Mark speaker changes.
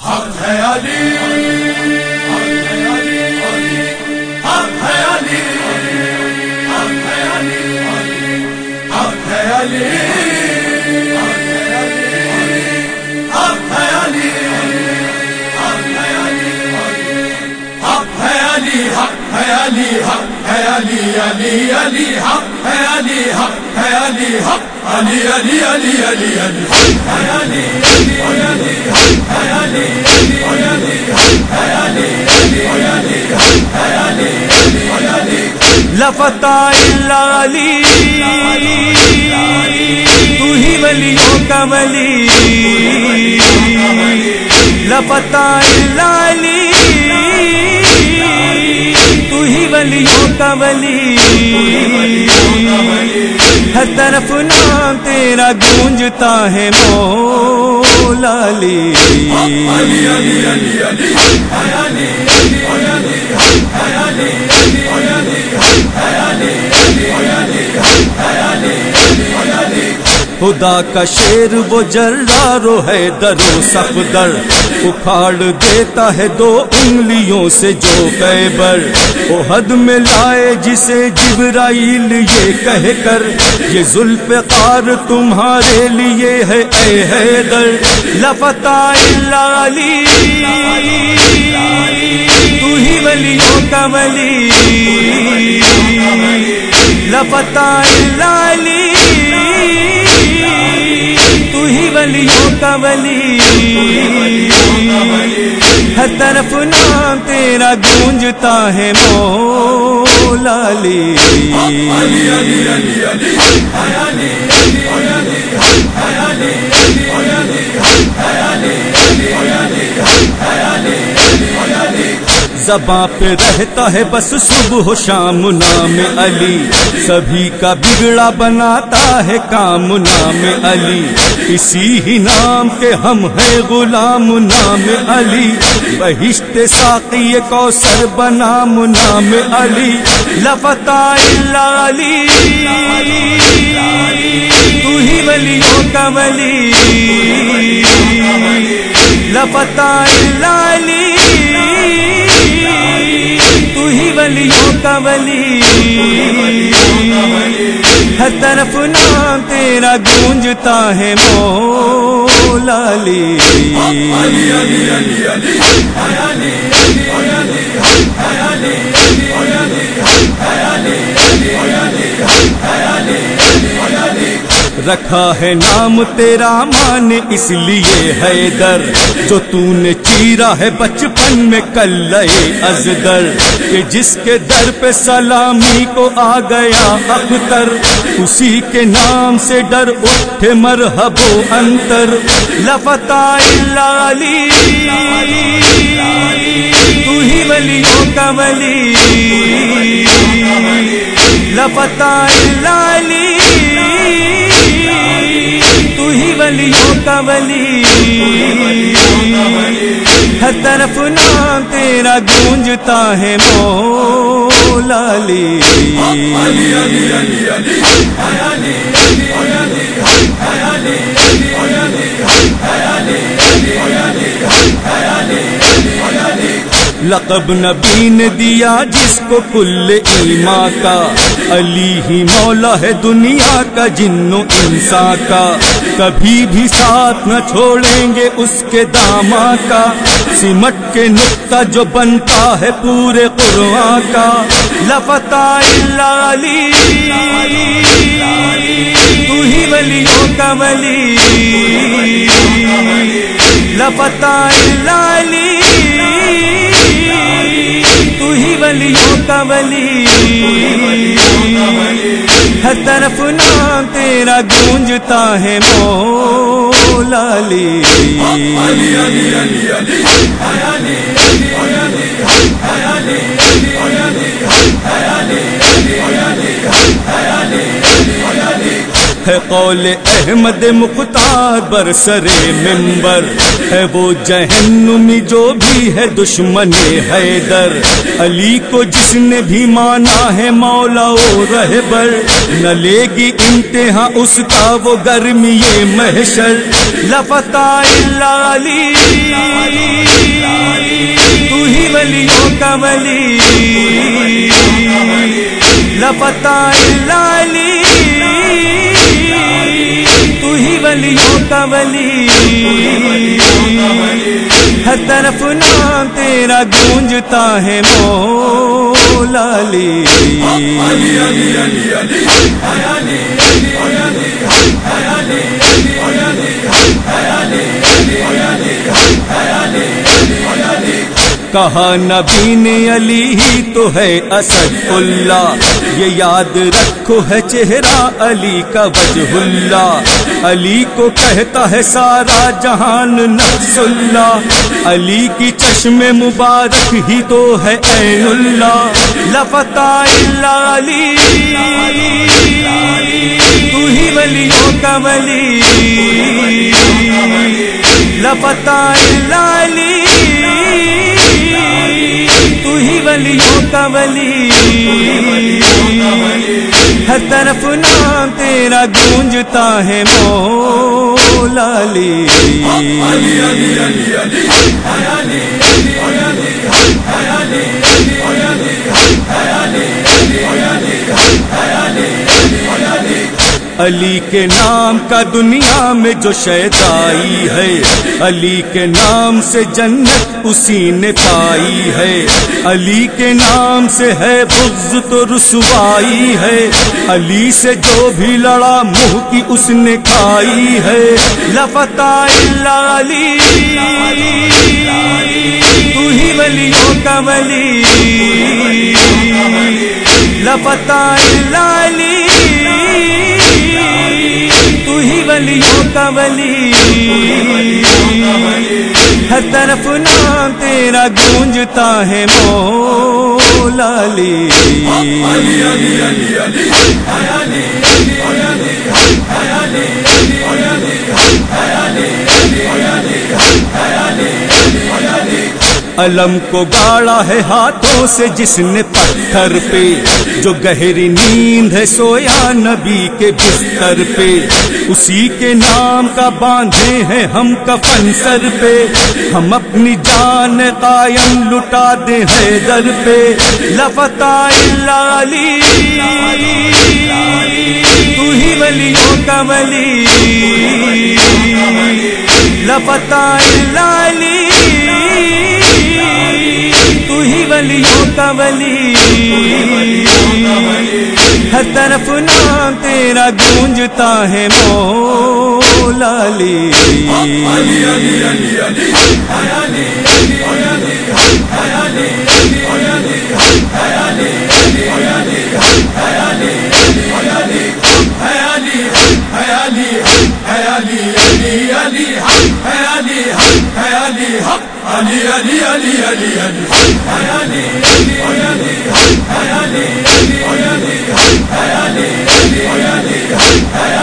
Speaker 1: حق ہے علی حق ہے علی حق ہے علی حق ہے علی حق ہے علی حق ہے علی حق ہے علی حق ہے علی علی علی حق ہے علی حق علی حق علی علی علی علی علی حق علی علی علی علی علی علی علی علی علی علی علی علی
Speaker 2: لفتا علی تو ہی ولیوں کا ولی لفتا علی تو ہی ولیوں کا ولی ہر طرف نام تیرا گونجتا ہے مولا علی خدا کا شیر وہ جرارو ہے درو سفدر اکھاڑ دیتا ہے دو انگلیوں سے جو قیبر وہ حد میں لائے جسے جبرائیل یہ کہہ کر، یہ زلف قار تمہارے لیے ہے، اے حیدر۔ لفتا علی۔ تو ہی ولیوں کا ولی۔ لفتا علی۔ ولیوں کا ولی. ہر طرف نام تیرا گونجتا ہے مولا علی. زباں پہ رہتا ہے بس صبح و شام نام علی۔ سبھی کا بگڑا بناتا ہے کام نام علی۔ اسی ہی نام کے ہم ہیں غلام نام علی۔ بہشت ساقی کوثر بنام نام علی۔ لفتا علی۔ تو ہی ولیوں کا ولی۔ لفتا علی ولیوں کا ولی ہر طرف نام تیرا گونجتا ہے مولا علی۔ رکھا ہے نام تیرا مان، اس لیے حیدر، جو تو نے چیرا ہے بچپن میں کل ازدر، کہ جس کے در پہ سلامی کو آ گیا اختر، اسی کے نام سے ڈر اٹھے مرحب و انتر۔ لفتا علی، تو ہی ولیوں کا ولی۔ لفتا علی۔ ولیوں کا ولی، ہر طرف نام تیرا گونجتا ہے مولا علی۔ لقب نبی نے دیا جس کو کل ایما کا۔ علی ہی مولا ہے دنیا کا جن و انسان کا۔ کبھی بھی ساتھ نہ چھوڑیں گے اس کے داما کا۔ سمٹ کے نقطہ جو بنتا ہے پورے قرآن کا۔ لفتا علی۔ تو ہی ولیوں کا ولی۔ لفتا علی۔ تو ہی ولیوں کا ولی۔ ہے طرف نام تیرا گونجتا ہے مولا علی۔
Speaker 1: ہے
Speaker 2: قول احمد مختار برسر ممبر ہے وہ جہنمی جو بھی ہے دشمن حیدر علی کو جس نے بھی مانا ہے مولا و رہبر نہ لے گی امتحان اس کا وہ گرمی محشر لفتا علی تو ہی ولیوں کا ولی لفتا علی ولیوں کا ولی ہر طرف نام تیرا گونجتا ہے مولا علی۔ کہا نبی نے علی ہی تو ہے اسد اللہ یہ یاد رکھو ہے چہرہ علی کا وجہ اللہ علی کو کہتا ہے سارا جہان نفس اللہ علی کی چشم مبارک ہی تو ہے عین اللہ۔ لفتا اللہ علی۔ تو ہی ولیوں کا ولی۔ لفتا اللہ علی۔ ولیوں کا ولی. ہر طرف نام تیرا گونجتا ہے مولا علی علی. علی کے نام کا دنیا میں جو شیدائی ہے، علی کے نام سے جنت اسی نے پائی ہے۔ علی کے نام سے ہے بغض تو رسوائی ہے۔ علی سے جو بھی لڑا منہ کی اس نے کھائی ہے۔ لفتا علی۔ تو ہی ولیوں کا ولی۔ لفتا علی۔ ولیوں کا ولی، ہر طرف نام تیرا گونجتا ہے مولا علی۔ علم کو گاڑا ہے ہاتھوں سے جس نے پتھر پہ، جو گہری نیند ہے سویا نبی کے بستر پہ۔ اسی کے نام کا باندھے ہیں ہم کفن سر پہ۔ ہم اپنی جان قائم لٹا دے ہیں در پہ۔ لفتا علی۔ تو ہی ولیوں کا ولی۔ لفتا علی۔ تو ہی ولیوں کا ولی۔ ہر طرف نام تیرا گونجتا ہے مولا
Speaker 1: علی علی علی علی علی علی علی علی